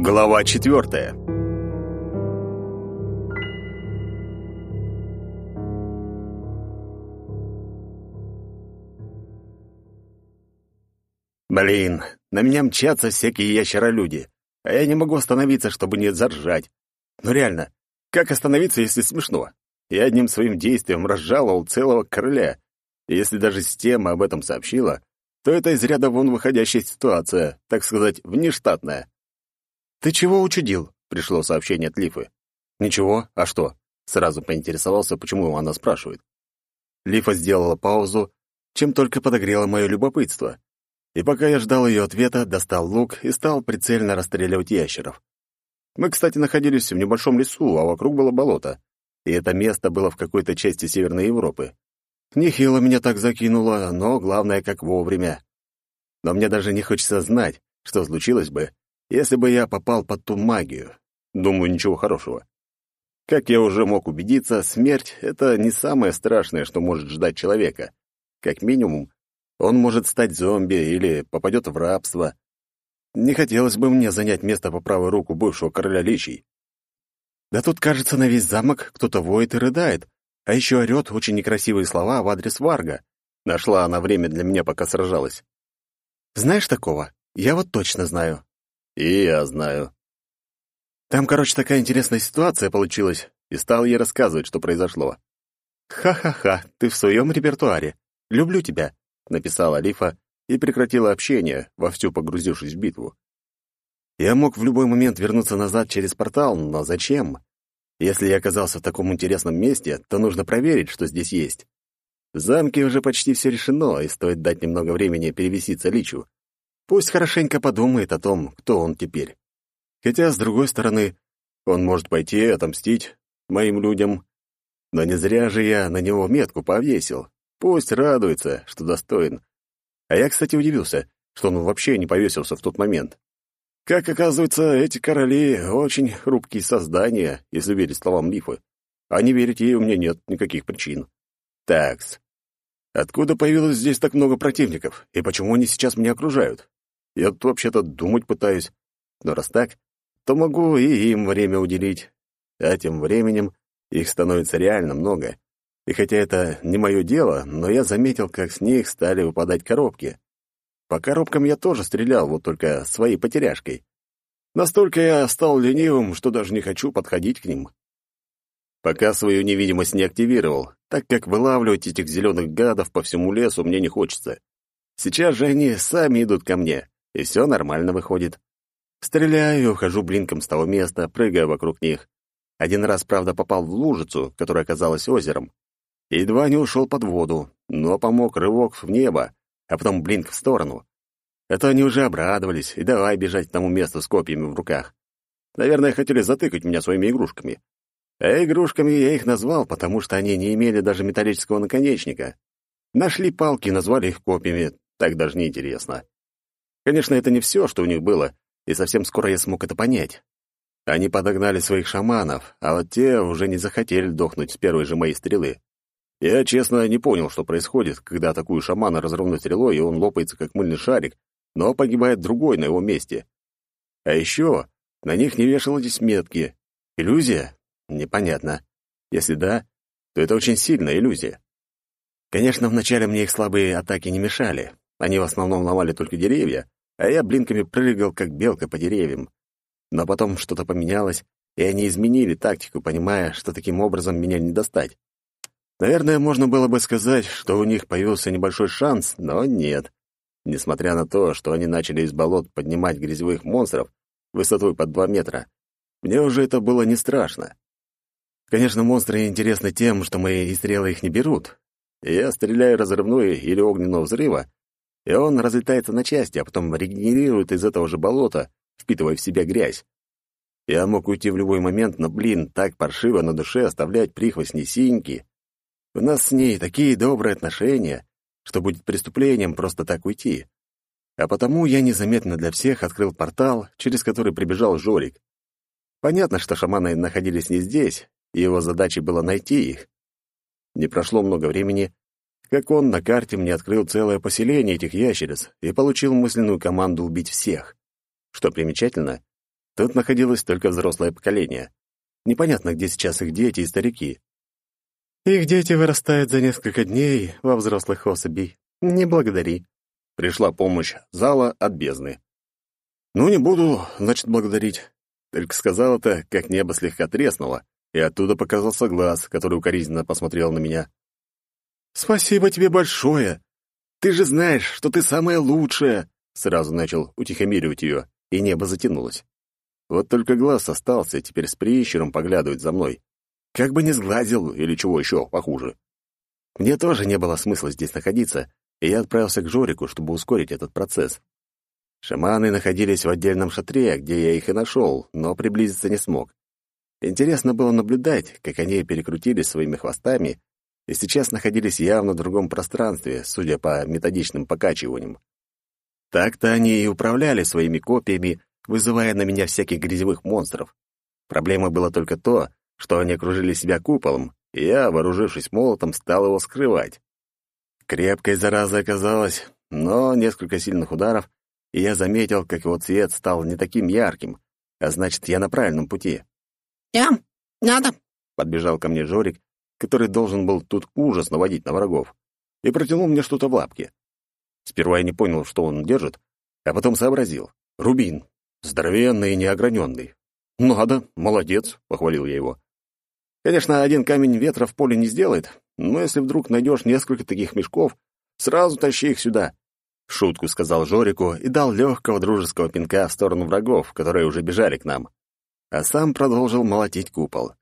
Глава четвертая. Блин, на меня мчатся всякие ящеролюди, а я не могу остановиться, чтобы не заржать. Ну реально, как остановиться, если смешно? Я одним своим действием разжаловал целого короля. И если даже система об этом сообщила, то это из ряда вон выходящая ситуация, так сказать, внештатная. «Ты чего учудил?» — пришло сообщение от Лифы. «Ничего, а что?» — сразу поинтересовался, почему она спрашивает. Лифа сделала паузу, чем только подогрела мое любопытство. И пока я ждал ее ответа, достал лук и стал прицельно расстреливать ящеров. Мы, кстати, находились в небольшом лесу, а вокруг было болото. И это место было в какой-то части Северной Европы. Нехило меня так закинуло, но главное, как вовремя. Но мне даже не хочется знать, что случилось бы, если бы я попал под ту магию. Думаю, ничего хорошего. Как я уже мог убедиться, смерть — это не самое страшное, что может ждать человека. Как минимум, он может стать зомби или попадет в рабство. Не хотелось бы мне занять место по правой руку бывшего короля личий. Да тут, кажется, на весь замок кто-то воет и рыдает, а еще орёт очень некрасивые слова в адрес Варга. Нашла она время для меня, пока сражалась. Знаешь такого? Я вот точно знаю. И я знаю. Там, короче, такая интересная ситуация получилась, и стал ей рассказывать, что произошло. «Ха-ха-ха, ты в своем репертуаре. Люблю тебя написала Алифа и прекратила общение, вовсю погрузившись в битву. Я мог в любой момент вернуться назад через портал, но зачем? Если я оказался в таком интересном месте, то нужно проверить, что здесь есть. В замке уже почти все решено, и стоит дать немного времени перевеситься Личу. Пусть хорошенько подумает о том, кто он теперь. Хотя, с другой стороны, он может пойти отомстить моим людям. Но не зря же я на него метку повесил. Пусть радуется, что достоин. А я, кстати, удивился, что он вообще не повесился в тот момент. Как оказывается, эти короли очень хрупкие создания, если верить словам Лифы. А не верить ей у меня нет никаких причин. Такс. Откуда появилось здесь так много противников? И почему они сейчас меня окружают? Я тут вообще-то думать пытаюсь. Но раз так, то могу и им время уделить. А тем временем их становится реально много. И хотя это не мое дело, но я заметил, как с них стали выпадать коробки. По коробкам я тоже стрелял, вот только своей потеряшкой. Настолько я стал ленивым, что даже не хочу подходить к ним. Пока свою невидимость не активировал, так как вылавливать этих зеленых гадов по всему лесу мне не хочется. Сейчас же они сами идут ко мне, и все нормально выходит. Стреляю и ухожу блинком с того места, прыгая вокруг них. Один раз, правда, попал в лужицу, которая оказалась озером. Едва не ушел под воду, но помог рывок в небо, а потом блинк в сторону. Это они уже обрадовались и давай бежать к тому месту с копьями в руках. Наверное, хотели затыкать меня своими игрушками. А игрушками я их назвал, потому что они не имели даже металлического наконечника. Нашли палки и назвали их копьями, так даже не интересно. Конечно, это не все, что у них было, и совсем скоро я смог это понять. Они подогнали своих шаманов, а вот те уже не захотели дохнуть с первой же моей стрелы. Я, честно, не понял, что происходит, когда атакую шамана разрывной стрелой, и он лопается, как мыльный шарик, но погибает другой на его месте. А еще на них не вешались метки. Иллюзия? Непонятно. Если да, то это очень сильная иллюзия. Конечно, вначале мне их слабые атаки не мешали. Они в основном ломали только деревья, а я блинками прыгал, как белка по деревьям. Но потом что-то поменялось, и они изменили тактику, понимая, что таким образом меня не достать. Наверное, можно было бы сказать, что у них появился небольшой шанс, но нет. Несмотря на то, что они начали из болот поднимать грязевых монстров высотой под два метра, мне уже это было не страшно. Конечно, монстры интересны тем, что мои стрелы их не берут. Я стреляю разрывной или огненного взрыва, и он разлетается на части, а потом регенерирует из этого же болота, впитывая в себя грязь. Я мог уйти в любой момент, но, блин, так паршиво на душе оставлять прихвостни синьки. У нас с ней такие добрые отношения, что будет преступлением просто так уйти. А потому я незаметно для всех открыл портал, через который прибежал Жорик. Понятно, что шаманы находились не здесь, и его задачей было найти их. Не прошло много времени, как он на карте мне открыл целое поселение этих ящериц и получил мысленную команду убить всех. Что примечательно, Тут находилось только взрослое поколение. Непонятно, где сейчас их дети и старики. Их дети вырастают за несколько дней во взрослых особей. Не благодари. Пришла помощь зала от бездны. Ну, не буду, значит, благодарить. Только сказал это, как небо слегка треснуло, и оттуда показался глаз, который укоризненно посмотрел на меня. «Спасибо тебе большое! Ты же знаешь, что ты самая лучшая!» Сразу начал утихомиривать ее, и небо затянулось. Вот только глаз остался, теперь с прищуром поглядывает за мной. Как бы не сглазил или чего еще похуже. Мне тоже не было смысла здесь находиться, и я отправился к Жорику, чтобы ускорить этот процесс. Шаманы находились в отдельном шатре, где я их и нашел, но приблизиться не смог. Интересно было наблюдать, как они перекрутились своими хвостами и сейчас находились явно в другом пространстве, судя по методичным покачиваниям. Так-то они и управляли своими копиями, вызывая на меня всяких грязевых монстров. Проблема была только то, что они окружили себя куполом, и я, вооружившись молотом, стал его скрывать. Крепкой зараза оказалась, но несколько сильных ударов, и я заметил, как его цвет стал не таким ярким, а значит, я на правильном пути. «Я? Надо!» — подбежал ко мне Жорик, который должен был тут ужас наводить на врагов, и протянул мне что-то в лапке. Сперва я не понял, что он держит, а потом сообразил. Рубин. Здоровенный и неограненный. «Надо, молодец», — похвалил я его. Конечно, один камень ветра в поле не сделает, но если вдруг найдешь несколько таких мешков, сразу тащи их сюда. Шутку сказал Жорику и дал легкого дружеского пинка в сторону врагов, которые уже бежали к нам. А сам продолжил молотить купол.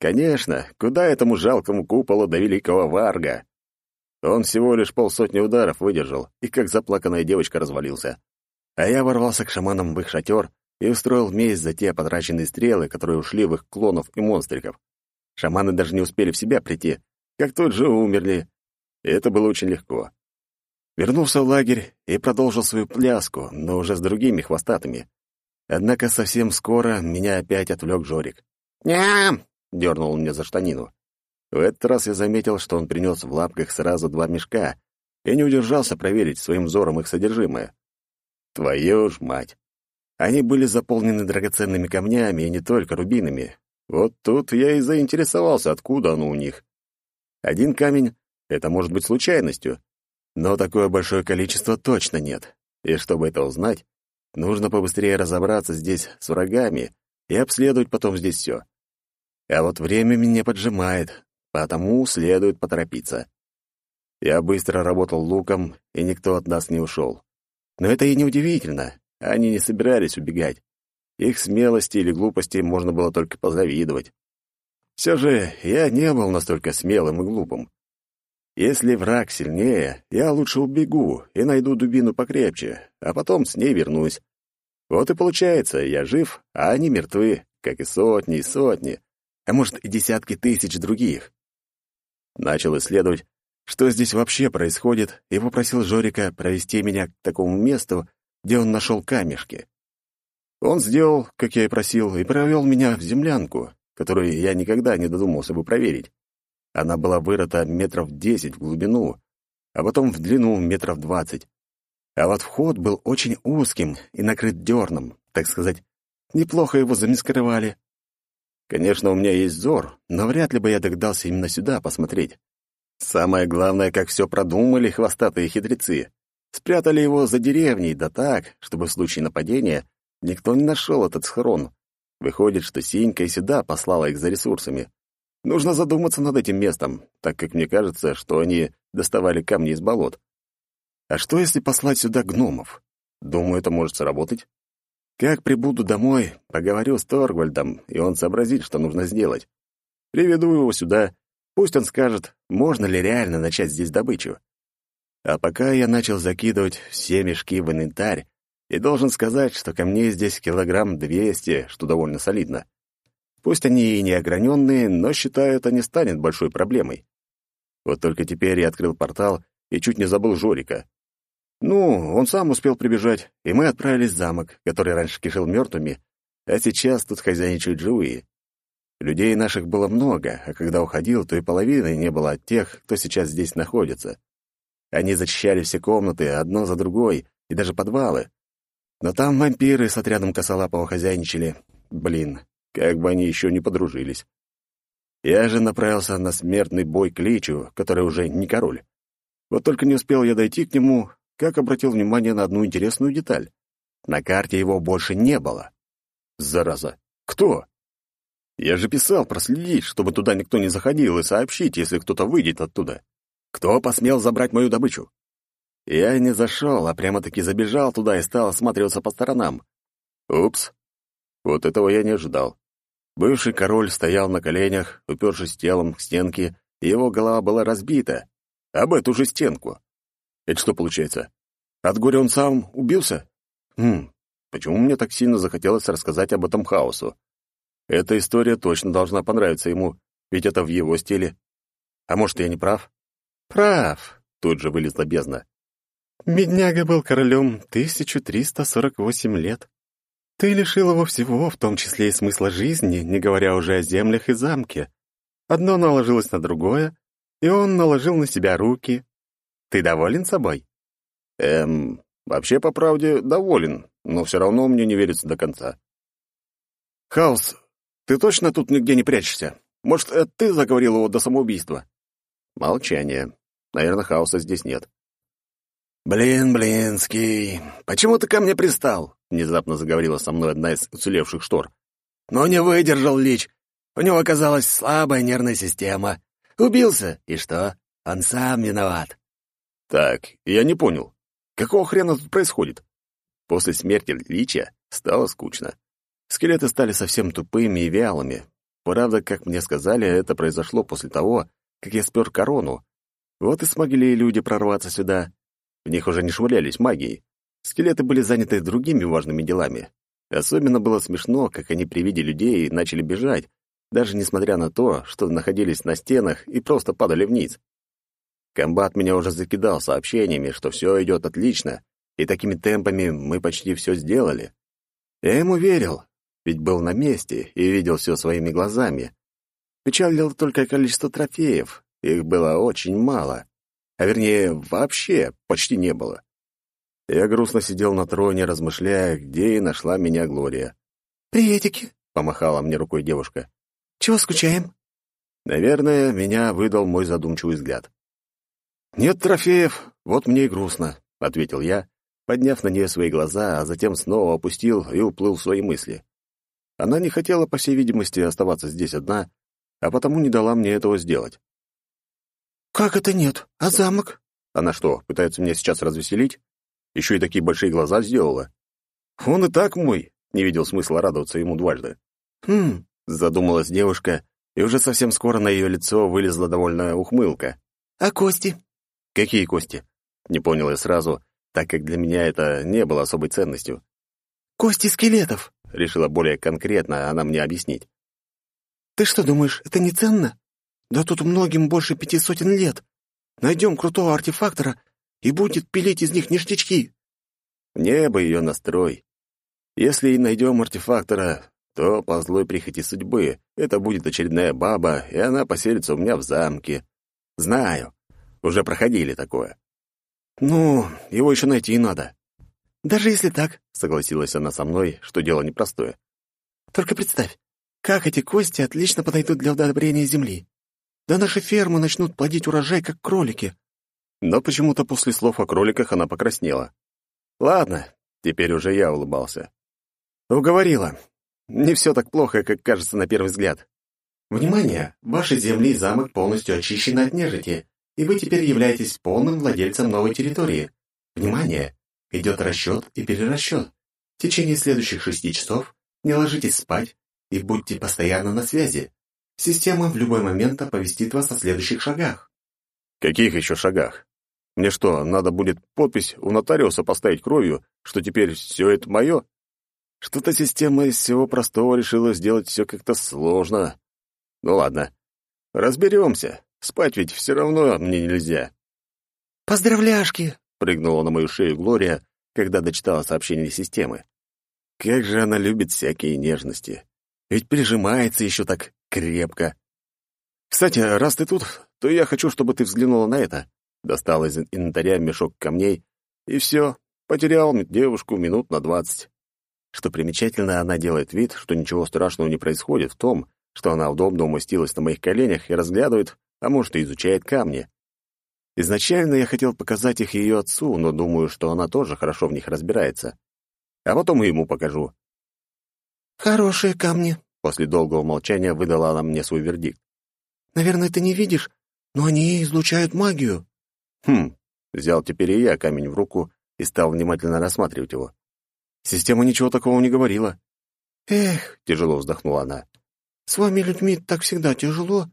Конечно, куда этому жалкому куполу до великого Варга? Он всего лишь полсотни ударов выдержал и как заплаканная девочка развалился. А я ворвался к шаманам в их шатер и устроил месть за те потраченные стрелы, которые ушли в их клонов и монстриков. Шаманы даже не успели в себя прийти, как тут же умерли. И это было очень легко. Вернулся в лагерь и продолжил свою пляску, но уже с другими хвостатыми. Однако совсем скоро меня опять отвлек Жорик. «Ням!» — дернул он меня за штанину. В этот раз я заметил, что он принес в лапках сразу два мешка, и не удержался проверить своим взором их содержимое. Твою ж мать! Они были заполнены драгоценными камнями и не только рубинами, вот тут я и заинтересовался, откуда оно у них. Один камень — это может быть случайностью, но такое большое количество точно нет. И чтобы это узнать, нужно побыстрее разобраться здесь с врагами и обследовать потом здесь все. А вот время меня поджимает, потому следует поторопиться. Я быстро работал луком, и никто от нас не ушел. Но это и не удивительно, они не собирались убегать. Их смелости или глупости можно было только позавидовать. Все же я не был настолько смелым и глупым. Если враг сильнее, я лучше убегу и найду дубину покрепче, а потом с ней вернусь. Вот и получается, я жив, а они мертвы, как и сотни и сотни, а может и десятки тысяч других. Начал исследовать, что здесь вообще происходит, и попросил Жорика провести меня к такому месту, где он нашел камешки. Он сделал, как я и просил, и провел меня в землянку, которую я никогда не додумался бы проверить. Она была вырыта метров десять в глубину, а потом в длину метров двадцать. А вот вход был очень узким и накрыт дерном, так сказать. Неплохо его замаскировали. Конечно, у меня есть взор, но вряд ли бы я догадался именно сюда посмотреть. Самое главное, как все продумали хвостатые хитрецы. Спрятали его за деревней, да так, чтобы в случае нападения Никто не нашел этот схрон. Выходит, что Синька и сюда послала их за ресурсами. Нужно задуматься над этим местом, так как мне кажется, что они доставали камни из болот. А что, если послать сюда гномов? Думаю, это может сработать. Как прибуду домой, поговорю с Торгвальдом, и он сообразит, что нужно сделать. Приведу его сюда, пусть он скажет, можно ли реально начать здесь добычу. А пока я начал закидывать все мешки в инвентарь, и должен сказать, что камней здесь килограмм двести, что довольно солидно. Пусть они и не ограненные, но считаю, это не станет большой проблемой. Вот только теперь я открыл портал и чуть не забыл Жорика. Ну, он сам успел прибежать, и мы отправились в замок, который раньше кишел мертвыми, а сейчас тут хозяйничают живые. Людей наших было много, а когда уходил, то и половины не было от тех, кто сейчас здесь находится. Они зачищали все комнаты, одно за другой, и даже подвалы. Но там вампиры с отрядом косолапого хозяйничали. Блин, как бы они еще не подружились. Я же направился на смертный бой к Личу, который уже не король. Вот только не успел я дойти к нему, как обратил внимание на одну интересную деталь. На карте его больше не было. Зараза! Кто? Я же писал проследить, чтобы туда никто не заходил, и сообщить, если кто-то выйдет оттуда. Кто посмел забрать мою добычу? Я не зашел, а прямо-таки забежал туда и стал осматриваться по сторонам. Упс. Вот этого я не ожидал. Бывший король стоял на коленях, упершись телом к стенке, и его голова была разбита. Об эту же стенку. Это что получается? От горя он сам убился? Хм, почему мне так сильно захотелось рассказать об этом хаосу? Эта история точно должна понравиться ему, ведь это в его стиле. А может, я не прав? Прав, тут же вылезла бездна. Бедняга был королем 1348 лет. Ты лишил его всего, в том числе и смысла жизни, не говоря уже о землях и замке. Одно наложилось на другое, и он наложил на себя руки. Ты доволен собой? Эм, вообще, по правде, доволен, но все равно мне не верится до конца. Хаос, ты точно тут нигде не прячешься? Может, это ты заговорил его до самоубийства? Молчание. Наверное, хаоса здесь нет. «Блин, блинский, почему ты ко мне пристал?» — внезапно заговорила со мной одна из уцелевших штор. «Но не выдержал Лич. У него оказалась слабая нервная система. Убился, и что? Он сам виноват». «Так, я не понял. Какого хрена тут происходит?» После смерти Лича стало скучно. Скелеты стали совсем тупыми и вялыми. Правда, как мне сказали, это произошло после того, как я спер корону. Вот и смогли люди прорваться сюда. В них уже не швырялись магией. Скелеты были заняты другими важными делами. Особенно было смешно, как они при виде людей начали бежать, даже несмотря на то, что находились на стенах и просто падали вниз. Комбат меня уже закидал сообщениями, что все идет отлично, и такими темпами мы почти все сделали. Я ему верил, ведь был на месте и видел все своими глазами. Печалило только количество трофеев, их было очень мало а вернее, вообще почти не было. Я грустно сидел на троне, размышляя, где и нашла меня Глория. «Приветики», — помахала мне рукой девушка. «Чего скучаем?» Наверное, меня выдал мой задумчивый взгляд. «Нет трофеев, вот мне и грустно», — ответил я, подняв на нее свои глаза, а затем снова опустил и уплыл в свои мысли. Она не хотела, по всей видимости, оставаться здесь одна, а потому не дала мне этого сделать. «Как это нет? А замок?» Она что, пытается меня сейчас развеселить? Еще и такие большие глаза сделала. Он и так мой. Не видел смысла радоваться ему дважды. «Хм», — задумалась девушка, и уже совсем скоро на ее лицо вылезла довольная ухмылка. «А кости?» «Какие кости?» Не понял я сразу, так как для меня это не было особой ценностью. «Кости скелетов», — решила более конкретно она мне объяснить. «Ты что думаешь, это не ценно?» Да тут многим больше пяти сотен лет. Найдем крутого артефактора и будет пилить из них ништячки. Мне бы ее настрой. Если и найдем артефактора, то по злой прихоти судьбы это будет очередная баба, и она поселится у меня в замке. Знаю, уже проходили такое. Ну, его еще найти надо. Даже если так, согласилась она со мной, что дело непростое. Только представь, как эти кости отлично подойдут для удобрения земли. Да наши фермы начнут плодить урожай, как кролики. Но почему-то после слов о кроликах она покраснела. Ладно, теперь уже я улыбался. Уговорила. Не все так плохо, как кажется на первый взгляд. Внимание! Ваши земли и замок полностью очищены от нежити, и вы теперь являетесь полным владельцем новой территории. Внимание! Идет расчет и перерасчет. В течение следующих шести часов не ложитесь спать и будьте постоянно на связи. Система в любой момент оповестит вас о следующих шагах. Каких еще шагах? Мне что, надо будет подпись у нотариуса поставить кровью, что теперь все это мое? Что-то система из всего простого решила сделать все как-то сложно. Ну ладно, разберемся. Спать ведь все равно мне нельзя. «Поздравляшки!» — прыгнула на мою шею Глория, когда дочитала сообщение системы. Как же она любит всякие нежности. Ведь прижимается еще так крепко. Кстати, раз ты тут, то я хочу, чтобы ты взглянула на это. Достал из инвентаря мешок камней, и все. Потерял девушку минут на двадцать. Что примечательно, она делает вид, что ничего страшного не происходит в том, что она удобно умостилась на моих коленях и разглядывает, а может, и изучает камни. Изначально я хотел показать их ее отцу, но думаю, что она тоже хорошо в них разбирается. А потом и ему покажу. «Хорошие камни», — после долгого молчания выдала она мне свой вердикт. «Наверное, ты не видишь, но они излучают магию». «Хм». Взял теперь и я камень в руку и стал внимательно рассматривать его. Система ничего такого не говорила. «Эх», — тяжело вздохнула она, — «с вами, людьми, так всегда тяжело.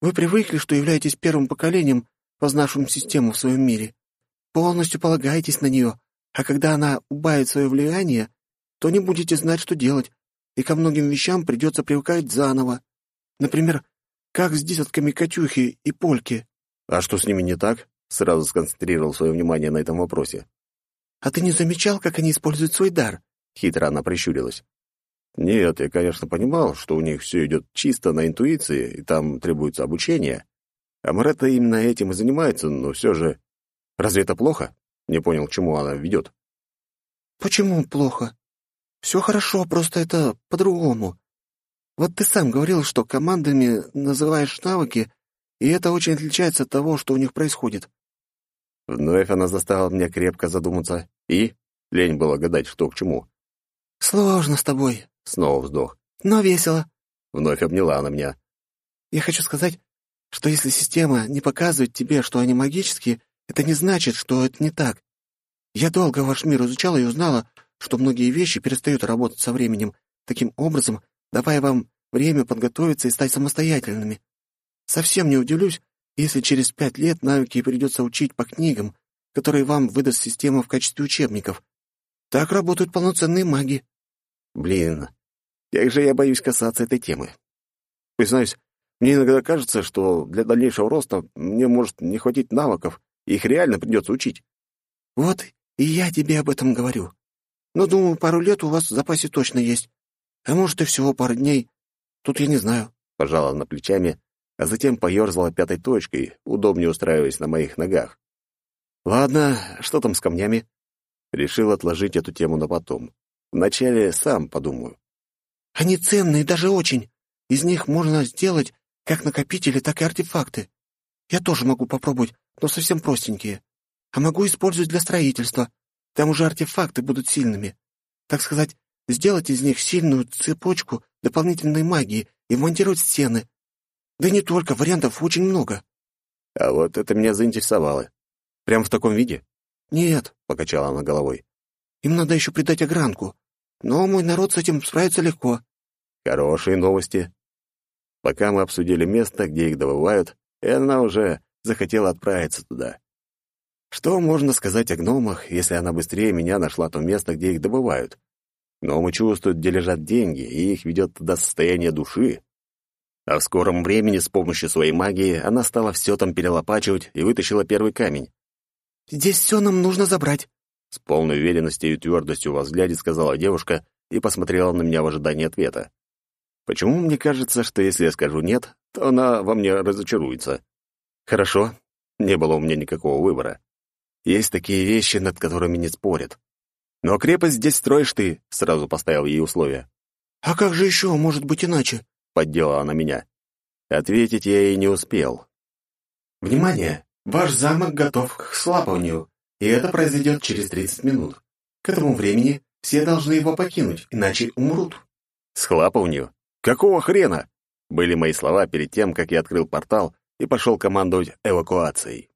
Вы привыкли, что являетесь первым поколением, познавшим систему в своем мире. Полностью полагаетесь на нее, а когда она убавит свое влияние, то не будете знать, что делать, и ко многим вещам придется привыкать заново. Например, как с десятками Катюхи и Польки. А что с ними не так? Сразу сконцентрировал свое внимание на этом вопросе. А ты не замечал, как они используют свой дар? Хитро она прищурилась. Нет, я, конечно, понимал, что у них все идет чисто на интуиции, и там требуется обучение. А Моретта именно этим и занимается, но все же... Разве это плохо? Не понял, к чему она ведет. Почему плохо? Все хорошо, просто это по-другому. Вот ты сам говорил, что командами называешь навыки, и это очень отличается от того, что у них происходит. Вновь она заставила меня крепко задуматься, и лень было гадать, что к чему. «Сложно с тобой», — снова вздох, — «но весело». Вновь обняла она меня. «Я хочу сказать, что если система не показывает тебе, что они магические, это не значит, что это не так. Я долго ваш мир изучала и узнала, что многие вещи перестают работать со временем, таким образом давая вам время подготовиться и стать самостоятельными. Совсем не удивлюсь, если через пять лет навыки придется учить по книгам, которые вам выдаст система в качестве учебников. Так работают полноценные маги. Блин, как же я боюсь касаться этой темы. Признаюсь, мне иногда кажется, что для дальнейшего роста мне может не хватить навыков, их реально придется учить. Вот и я тебе об этом говорю. Но, думаю, пару лет у вас в запасе точно есть. А может, и всего пару дней. Тут я не знаю. Пожала на плечами, а затем поерзала пятой точкой, удобнее устраиваясь на моих ногах. Ладно, что там с камнями? Решил отложить эту тему на потом. Вначале сам подумаю. Они ценные даже очень. Из них можно сделать как накопители, так и артефакты. Я тоже могу попробовать, но совсем простенькие. А могу использовать для строительства. Там уже артефакты будут сильными. Так сказать, сделать из них сильную цепочку дополнительной магии и вмонтировать стены. Да не только, вариантов очень много. А вот это меня заинтересовало. Прям в таком виде? Нет, — покачала она головой. Им надо еще придать огранку. Но мой народ с этим справится легко. Хорошие новости. Пока мы обсудили место, где их добывают, и она уже захотела отправиться туда. Что можно сказать о гномах, если она быстрее меня нашла то место, где их добывают? Гномы чувствуют, где лежат деньги, и их ведет туда состояние души. А в скором времени с помощью своей магии она стала все там перелопачивать и вытащила первый камень. «Здесь все нам нужно забрать», — с полной уверенностью и твердостью во взгляде сказала девушка и посмотрела на меня в ожидании ответа. Почему мне кажется, что если я скажу «нет», то она во мне разочаруется? Хорошо, не было у меня никакого выбора. Есть такие вещи, над которыми не спорят. Но крепость здесь строишь ты, сразу поставил ей условия. А как же еще может быть иначе? подделала она меня. Ответить я ей не успел. «Внимание! Ваш замок готов к слапыванию, и это произойдет через 30 минут. К этому времени все должны его покинуть, иначе умрут». «Схлапыванию? Какого хрена?» Были мои слова перед тем, как я открыл портал и пошел командовать эвакуацией.